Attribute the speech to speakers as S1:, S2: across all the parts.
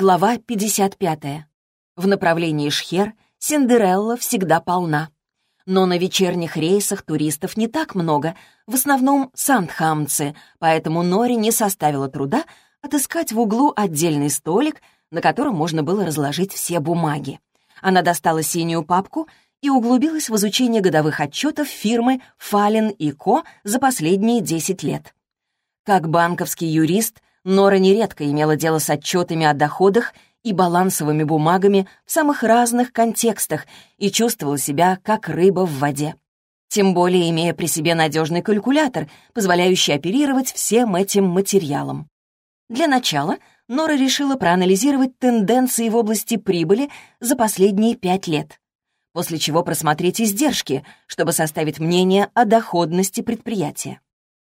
S1: Глава 55. В направлении Шхер Синдерелла всегда полна. Но на вечерних рейсах туристов не так много, в основном сандхамцы, поэтому Норе не составило труда отыскать в углу отдельный столик, на котором можно было разложить все бумаги. Она достала синюю папку и углубилась в изучение годовых отчетов фирмы «Фален и Ко» за последние 10 лет. Как банковский юрист, Нора нередко имела дело с отчетами о доходах и балансовыми бумагами в самых разных контекстах и чувствовала себя как рыба в воде. Тем более имея при себе надежный калькулятор, позволяющий оперировать всем этим материалом. Для начала Нора решила проанализировать тенденции в области прибыли за последние пять лет, после чего просмотреть издержки, чтобы составить мнение о доходности предприятия.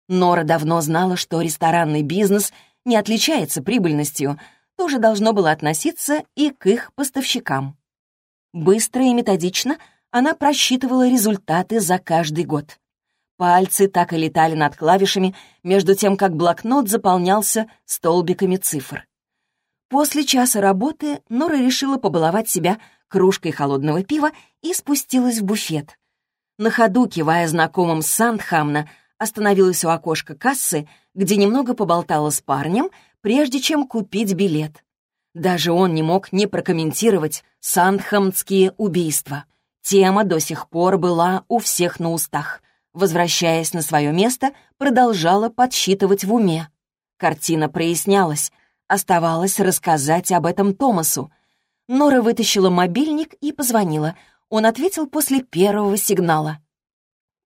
S1: Нора давно знала, что ресторанный бизнес не отличается прибыльностью, тоже должно было относиться и к их поставщикам. Быстро и методично она просчитывала результаты за каждый год. Пальцы так и летали над клавишами, между тем, как блокнот заполнялся столбиками цифр. После часа работы Нора решила побаловать себя кружкой холодного пива и спустилась в буфет. На ходу, кивая знакомым Сандхамна, остановилась у окошка кассы, где немного поболтала с парнем, прежде чем купить билет. Даже он не мог не прокомментировать сандхамские убийства. Тема до сих пор была у всех на устах. Возвращаясь на свое место, продолжала подсчитывать в уме. Картина прояснялась. Оставалось рассказать об этом Томасу. Нора вытащила мобильник и позвонила. Он ответил после первого сигнала.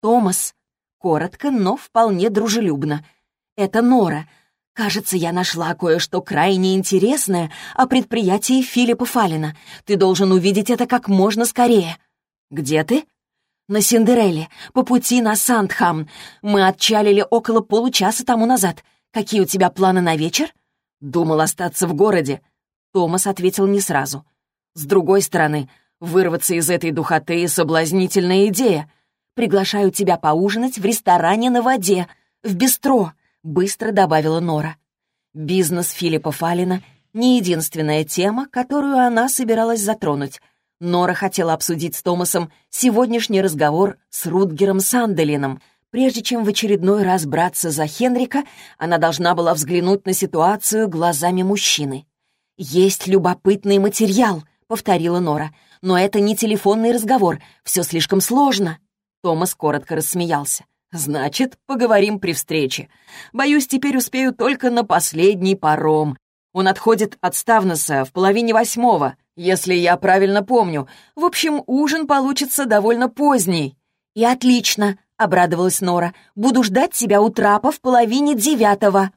S1: «Томас», Коротко, но вполне дружелюбно. «Это Нора. Кажется, я нашла кое-что крайне интересное о предприятии Филиппа Фалина. Ты должен увидеть это как можно скорее». «Где ты?» «На Синдерелле, по пути на Сандхам. Мы отчалили около получаса тому назад. Какие у тебя планы на вечер?» «Думал остаться в городе». Томас ответил не сразу. «С другой стороны, вырваться из этой духоты — соблазнительная идея. Приглашаю тебя поужинать в ресторане на воде, в бистро», — быстро добавила Нора. Бизнес Филиппа Фалина — не единственная тема, которую она собиралась затронуть. Нора хотела обсудить с Томасом сегодняшний разговор с Рутгером Санделином. Прежде чем в очередной раз браться за Хенрика, она должна была взглянуть на ситуацию глазами мужчины. «Есть любопытный материал», — повторила Нора. «Но это не телефонный разговор, все слишком сложно». Томас коротко рассмеялся. «Значит, поговорим при встрече. Боюсь, теперь успею только на последний паром. Он отходит от Ставнеса в половине восьмого, если я правильно помню. В общем, ужин получится довольно поздний». «И отлично», — обрадовалась Нора. «Буду ждать тебя у трапа в половине девятого».